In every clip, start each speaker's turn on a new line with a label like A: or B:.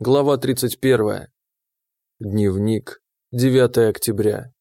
A: Глава 31. Дневник. 9 октября.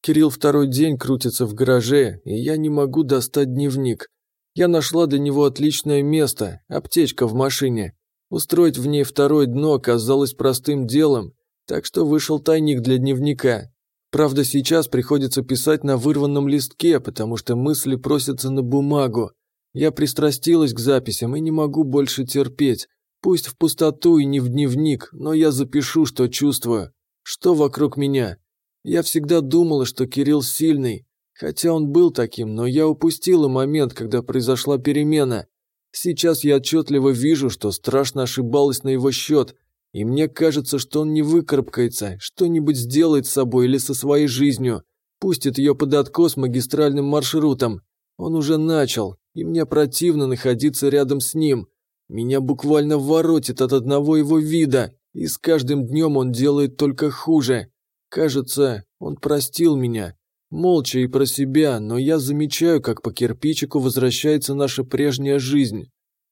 A: Кирилл второй день крутится в гараже, и я не могу достать дневник. Я нашла для него отличное место, аптечка в машине. Устроить в ней второе дно оказалось простым делом, так что вышел тайник для дневника. Правда, сейчас приходится писать на вырванном листке, потому что мысли просятся на бумагу. Я пристрастилась к записям и не могу больше терпеть. Пусть в пустоту и не в дневник, но я запишу, что чувствую. Что вокруг меня? Я всегда думала, что Кирилл сильный. Хотя он был таким, но я упустила момент, когда произошла перемена. Сейчас я отчетливо вижу, что страшно ошибалась на его счет. И мне кажется, что он не выкарабкается, что-нибудь сделает с собой или со своей жизнью. Пустит ее под откос магистральным маршрутом. Он уже начал, и мне противно находиться рядом с ним. Меня буквально воротит от одного его вида, и с каждым днем он делает только хуже. Кажется, он простил меня. Молча и про себя, но я замечаю, как по кирпичику возвращается наша прежняя жизнь.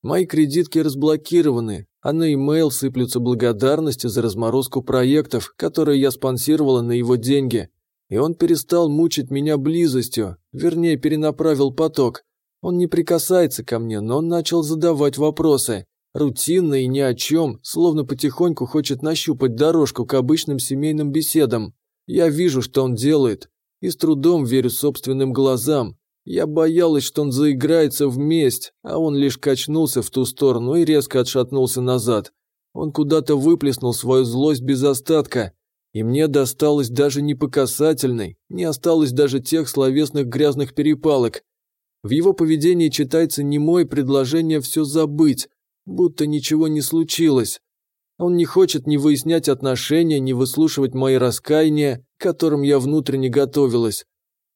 A: Мои кредитки разблокированы, а на имейл сыплются благодарности за разморозку проектов, которые я спонсировала на его деньги. И он перестал мучить меня близостью, вернее, перенаправил поток. Он не прикасается ко мне, но он начал задавать вопросы. Рутинно и ни о чем, словно потихоньку хочет нащупать дорожку к обычным семейным беседам. Я вижу, что он делает, и с трудом верю собственным глазам. Я боялась, что он заиграется в месть, а он лишь качнулся в ту сторону и резко отшатнулся назад. Он куда-то выплеснул свою злость без остатка, и мне досталось даже не по касательной, не осталось даже тех словесных грязных перепалок, в его поведении читается немое предложение все забыть, будто ничего не случилось. Он не хочет ни выяснять отношения, ни выслушивать мои раскаяния, к которым я внутренне готовилась.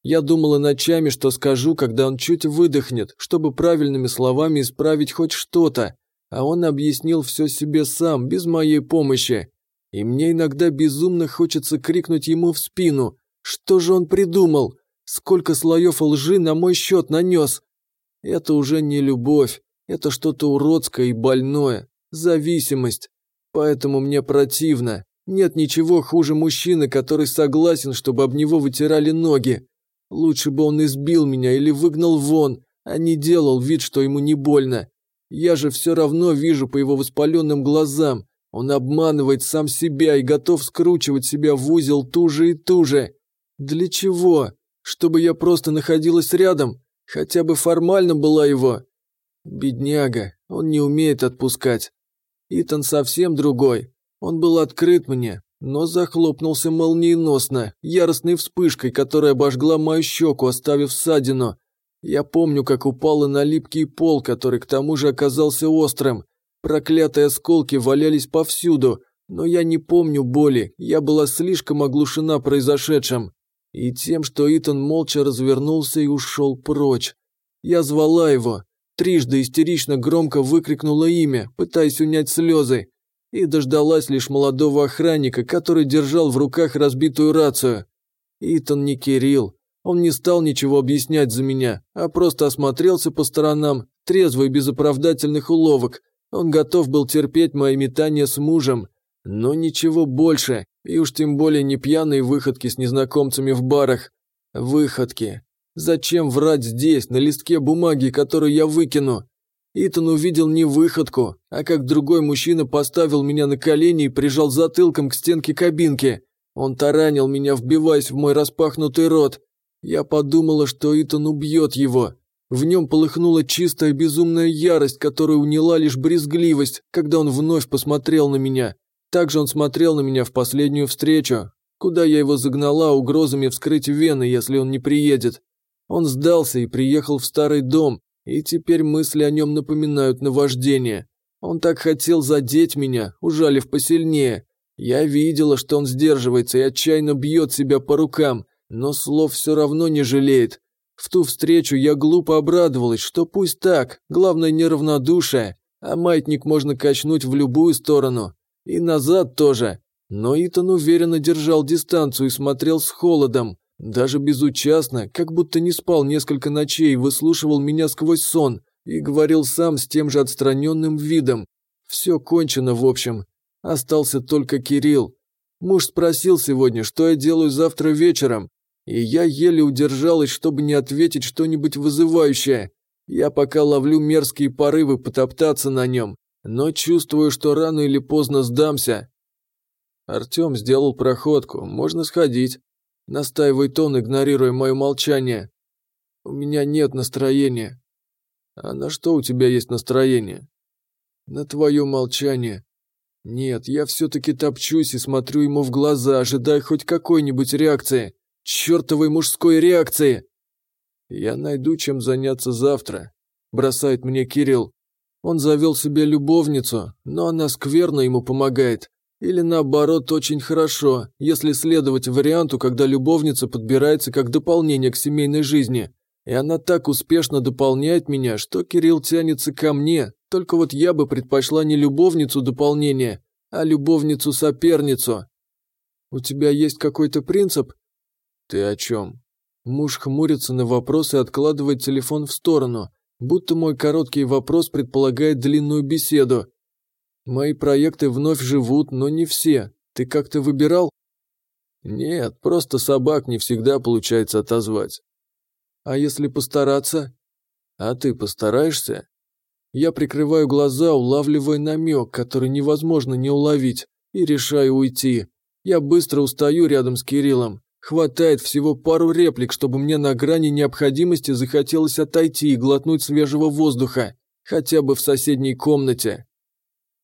A: Я думала ночами, что скажу, когда он чуть выдохнет, чтобы правильными словами исправить хоть что-то, а он объяснил все себе сам, без моей помощи. И мне иногда безумно хочется крикнуть ему в спину. Что же он придумал? Сколько слоев лжи на мой счет нанес? Это уже не любовь, это что-то уродское и больное, зависимость. Поэтому мне противно. Нет ничего хуже мужчины, который согласен, чтобы об него вытирали ноги. Лучше бы он избил меня или выгнал вон, а не делал вид, что ему не больно. Я же все равно вижу по его воспаленным глазам. Он обманывает сам себя и готов скручивать себя в узел туже и туже. Для чего? Чтобы я просто находилась рядом, хотя бы формально была его. Бедняга, он не умеет отпускать. Итан совсем другой. Он был открыт мне, но захлопнулся молниеносно, яростной вспышкой, которая обожгла мою щеку, оставив ссадину. Я помню, как упала на липкий пол, который к тому же оказался острым. Проклятые осколки валялись повсюду, но я не помню боли, я была слишком оглушена произошедшим и тем, что Итан молча развернулся и ушел прочь. Я звала его, трижды истерично громко выкрикнула имя, пытаясь унять слезы, и дождалась лишь молодого охранника, который держал в руках разбитую рацию. Итан не Кирилл, он не стал ничего объяснять за меня, а просто осмотрелся по сторонам, трезвый без оправдательных уловок. Он готов был терпеть мои метания с мужем, но ничего больше, и уж тем более не пьяные выходки с незнакомцами в барах. Выходки. Зачем врать здесь, на листке бумаги, который я выкину? Итан увидел не выходку, а как другой мужчина поставил меня на колени и прижал затылком к стенке кабинки. Он таранил меня, вбиваясь в мой распахнутый рот. Я подумала, что Итан убьет его. В нем полыхнула чистая безумная ярость, которую уняла лишь брезгливость, когда он вновь посмотрел на меня. Также он смотрел на меня в последнюю встречу, куда я его загнала угрозами вскрыть вены, если он не приедет. Он сдался и приехал в старый дом, и теперь мысли о нем напоминают наваждение. Он так хотел задеть меня, ужалив посильнее. Я видела, что он сдерживается и отчаянно бьет себя по рукам, но слов все равно не жалеет. В ту встречу я глупо обрадовалась, что пусть так, главное неравнодушие, а маятник можно качнуть в любую сторону. И назад тоже. Но Итан уверенно держал дистанцию и смотрел с холодом, даже безучастно, как будто не спал несколько ночей, выслушивал меня сквозь сон и говорил сам с тем же отстраненным видом. Все кончено, в общем. Остался только Кирилл. Муж спросил сегодня, что я делаю завтра вечером, и я еле удержалась, чтобы не ответить что-нибудь вызывающее. Я пока ловлю мерзкие порывы потоптаться на нем, но чувствую, что рано или поздно сдамся. Артем сделал проходку, можно сходить. Настаивает он, игнорируя мое молчание. У меня нет настроения. А на что у тебя есть настроение? На твое молчание. Нет, я все-таки топчусь и смотрю ему в глаза, ожидая хоть какой-нибудь реакции. Чертовой мужской реакции! Я найду, чем заняться завтра, бросает мне Кирилл. Он завел себе любовницу, но она скверно ему помогает. Или наоборот, очень хорошо, если следовать варианту, когда любовница подбирается как дополнение к семейной жизни. И она так успешно дополняет меня, что Кирилл тянется ко мне, только вот я бы предпочла не любовницу дополнения, а любовницу-соперницу. У тебя есть какой-то принцип? Ты о чем? Муж хмурится на вопрос и откладывает телефон в сторону, будто мой короткий вопрос предполагает длинную беседу. Мои проекты вновь живут, но не все. Ты как-то выбирал? Нет, просто собак не всегда получается отозвать. А если постараться? А ты постараешься? Я прикрываю глаза, улавливая намек, который невозможно не уловить, и решаю уйти. Я быстро устаю рядом с Кириллом. Хватает всего пару реплик, чтобы мне на грани необходимости захотелось отойти и глотнуть свежего воздуха, хотя бы в соседней комнате.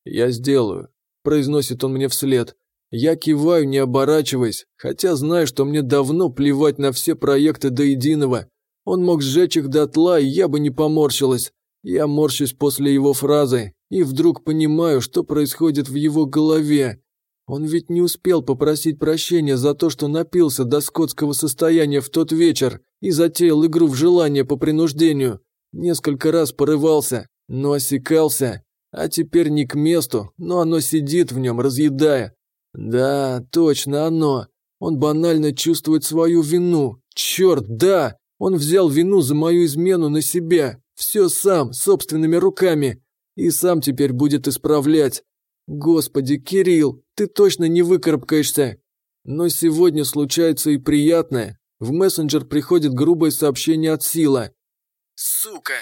A: «Я сделаю», – произносит он мне вслед. Я киваю, не оборачиваясь, хотя знаю, что мне давно плевать на все проекты до единого. Он мог сжечь их дотла, и я бы не поморщилась. Я морщусь после его фразы и вдруг понимаю, что происходит в его голове. Он ведь не успел попросить прощения за то, что напился до скотского состояния в тот вечер и затеял игру в желание по принуждению. Несколько раз порывался, но осекался а теперь не к месту, но оно сидит в нем, разъедая. Да, точно оно. Он банально чувствует свою вину. Черт, да! Он взял вину за мою измену на себя. Все сам, собственными руками. И сам теперь будет исправлять. Господи, Кирилл, ты точно не выкарабкаешься. Но сегодня случается и приятное. В мессенджер приходит грубое сообщение от Сила. «Сука!»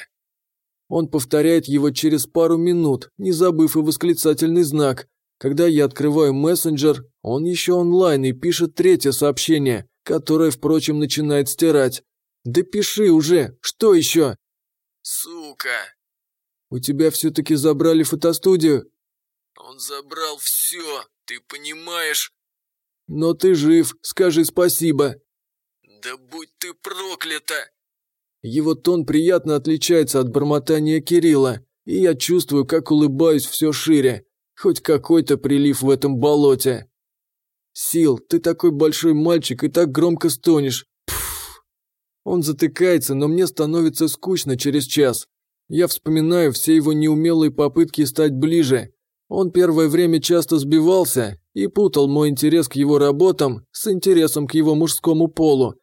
A: Он повторяет его через пару минут, не забыв и восклицательный знак. Когда я открываю мессенджер, он еще онлайн и пишет третье сообщение, которое, впрочем, начинает стирать. «Да пиши уже! Что еще?» «Сука!» «У тебя все-таки забрали фотостудию?» «Он забрал все, ты понимаешь?» «Но ты жив, скажи спасибо!» «Да будь ты проклята!» Его тон приятно отличается от бормотания Кирилла, и я чувствую, как улыбаюсь все шире. Хоть какой-то прилив в этом болоте. Сил, ты такой большой мальчик и так громко стонешь. Пф. Он затыкается, но мне становится скучно через час. Я вспоминаю все его неумелые попытки стать ближе. Он первое время часто сбивался и путал мой интерес к его работам с интересом к его мужскому полу,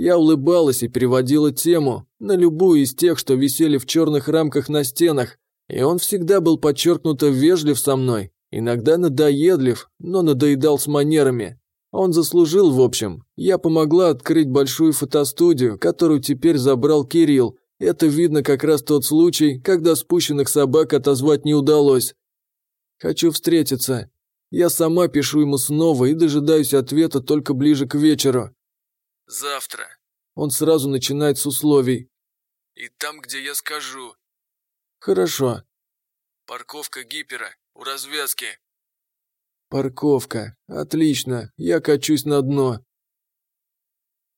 A: я улыбалась и переводила тему на любую из тех, что висели в черных рамках на стенах, и он всегда был подчеркнуто вежлив со мной, иногда надоедлив, но надоедал с манерами. Он заслужил, в общем. Я помогла открыть большую фотостудию, которую теперь забрал Кирилл. Это видно как раз тот случай, когда спущенных собак отозвать не удалось. Хочу встретиться. Я сама пишу ему снова и дожидаюсь ответа только ближе к вечеру. Завтра. Он сразу начинает с условий. И там, где я скажу. Хорошо. Парковка гипера. У развязки. Парковка. Отлично. Я качусь на дно.